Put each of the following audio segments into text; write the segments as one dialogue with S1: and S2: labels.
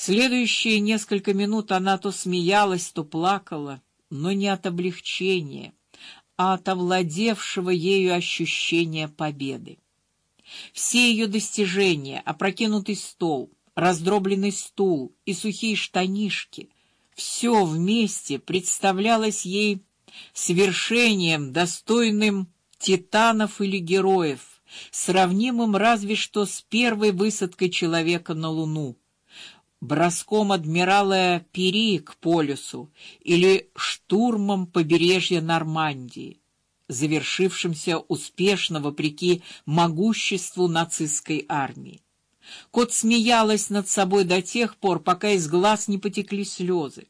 S1: Следующие несколько минут она то смеялась, то плакала, но не от облегчения, а от овладевшего ею ощущения победы. Все ее достижения, опрокинутый стол, раздробленный стул и сухие штанишки, все вместе представлялось ей свершением, достойным титанов или героев, сравнимым разве что с первой высадкой человека на Луну броском адмирала Пери к полюсу или штурмом побережья Нормандии, завершившимся успешно вопреки могуществу нацистской армии. Кот смеялась над собой до тех пор, пока из глаз не потекли слезы.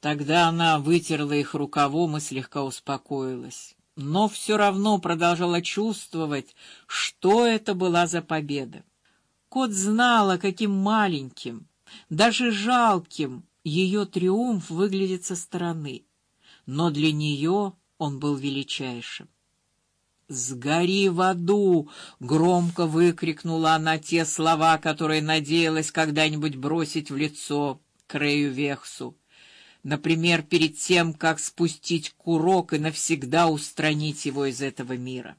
S1: Тогда она вытерла их рукавом и слегка успокоилась, но все равно продолжала чувствовать, что это была за победа. Кот знала, каким маленьким, даже жалким ее триумф выглядит со стороны, но для нее он был величайшим. «Сгори в аду!» — громко выкрикнула она те слова, которые надеялась когда-нибудь бросить в лицо Крею Вехсу. Например, перед тем, как спустить курок и навсегда устранить его из этого мира.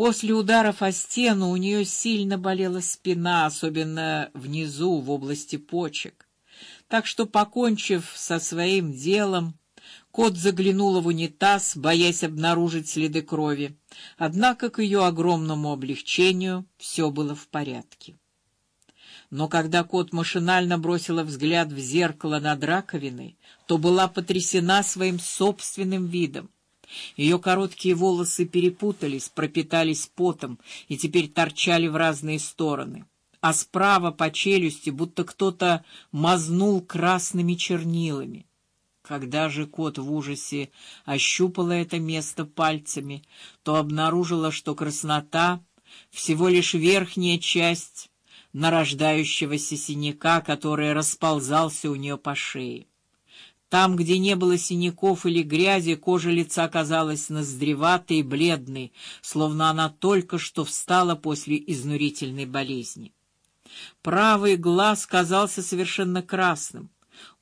S1: После ударов о стену у нее сильно болела спина, особенно внизу, в области почек. Так что, покончив со своим делом, кот заглянула в унитаз, боясь обнаружить следы крови. Однако, к ее огромному облегчению, все было в порядке. Но когда кот машинально бросила взгляд в зеркало над раковиной, то была потрясена своим собственным видом. Ее короткие волосы перепутались, пропитались потом и теперь торчали в разные стороны, а справа по челюсти будто кто-то мазнул красными чернилами. Когда же кот в ужасе ощупала это место пальцами, то обнаружила, что краснота всего лишь верхняя часть нарождающегося синяка, который расползался у нее по шее. Там, где не было синяков или грязи, кожа лица казалась ноздреватой и бледной, словно она только что встала после изнурительной болезни. Правый глаз казался совершенно красным.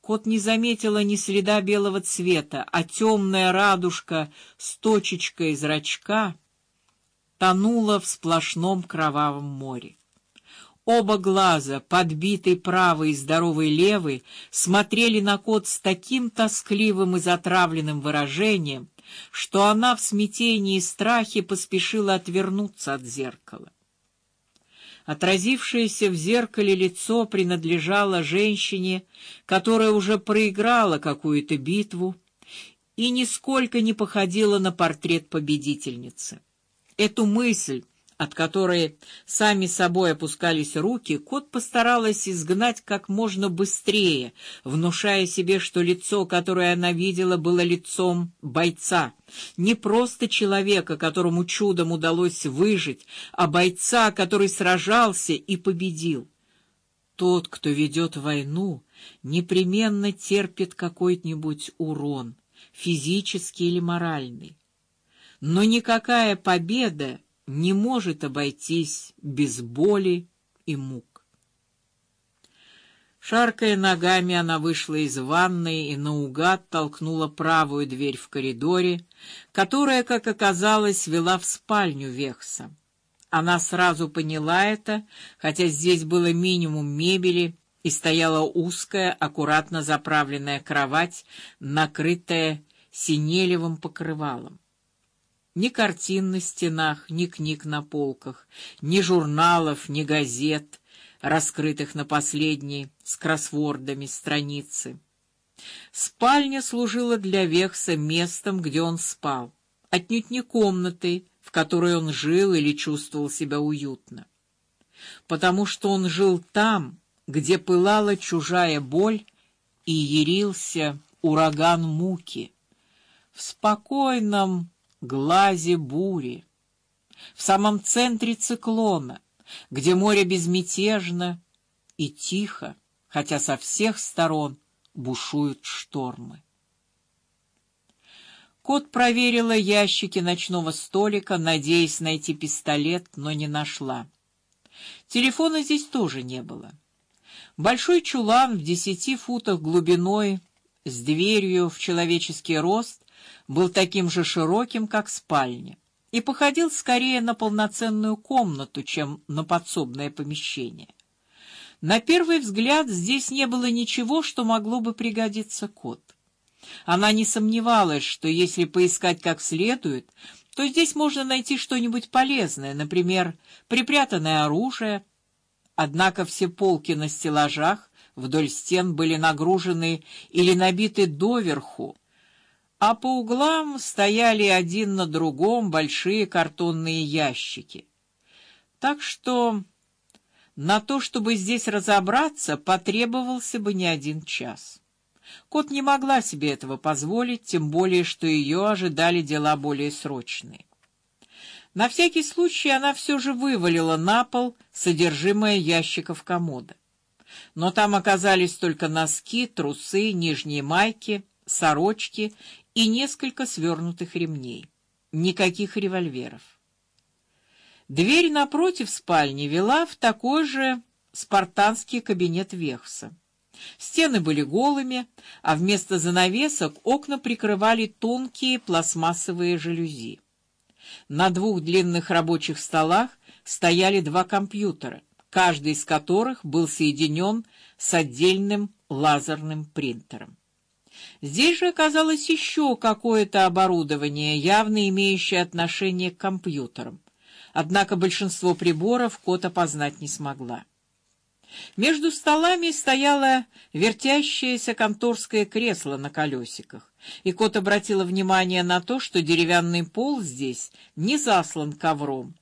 S1: Кот не заметила ни следа белого цвета, а темная радужка с точечкой зрачка тонула в сплошном кровавом море. Оба глаза, подбитый правый и здоровый левый, смотрели на кот с таким тоскливым и затравленным выражением, что она в смятении и страхе поспешила отвернуться от зеркала. Отразившееся в зеркале лицо принадлежало женщине, которая уже проиграла какую-то битву и нисколько не походила на портрет победительницы. Эту мысль от которой сами собой опускались руки, кот постаралась изгнать как можно быстрее, внушая себе, что лицо, которое она видела, было лицом бойца, не просто человека, которому чудом удалось выжить, а бойца, который сражался и победил. Тот, кто ведет войну, непременно терпит какой-нибудь урон, физический или моральный. Но никакая победа не может обойтись без боли и мук. Шаркая ногами, она вышла из ванной и наугад толкнула правую дверь в коридоре, которая, как оказалось, вела в спальню Вехса. Она сразу поняла это, хотя здесь было минимум мебели и стояла узкая, аккуратно заправленная кровать, накрытая синелевым покрывалом. Ни картин на стенах, ни книг на полках, ни журналов, ни газет, раскрытых на последней с кроссвордами страницы. Спальня служила для Вехса местом, где он спал, отнюдь не комнатой, в которой он жил или чувствовал себя уютно, потому что он жил там, где пылала чужая боль и ярился ураган муки, в спокойном глазе бури, в самом центре циклона, где море безмятежно и тихо, хотя со всех сторон бушуют штормы. Кот проверила ящики ночного столика, надеясь найти пистолет, но не нашла. Телефона здесь тоже не было. Большой чулан в десяти футах глубиной с дверью в человеческий рост был таким же широким, как спальня, и походил скорее на полноценную комнату, чем на подсобное помещение. На первый взгляд здесь не было ничего, что могло бы пригодиться кот. Она не сомневалась, что если поискать как следует, то здесь можно найти что-нибудь полезное, например, припрятанное оружие. Однако все полки на стеллажах вдоль стен были нагружены или набиты доверху, а по углам стояли один на другом большие картонные ящики. Так что на то, чтобы здесь разобраться, потребовался бы не один час. Кот не могла себе этого позволить, тем более что ее ожидали дела более срочные. На всякий случай она все же вывалила на пол содержимое ящиков комода. Но там оказались только носки, трусы, нижние майки, сорочки и несколько свернутых ремней. Никаких револьверов. Дверь напротив спальни вела в такой же спартанский кабинет Вехса. Стены были голыми, а вместо занавесок окна прикрывали тонкие пластмассовые жалюзи. На двух длинных рабочих столах стояли два компьютера, каждый из которых был соединен с отдельным лазерным принтером. Здесь же оказалось еще какое-то оборудование, явно имеющее отношение к компьютерам. Однако большинство приборов кот опознать не смогла. Между столами стояло вертящееся конторское кресло на колесиках, и кот обратила внимание на то, что деревянный пол здесь не заслан ковром.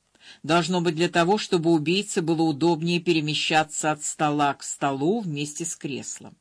S1: Должно быть для того, чтобы убийце было удобнее перемещаться от стола к столу вместе с креслом.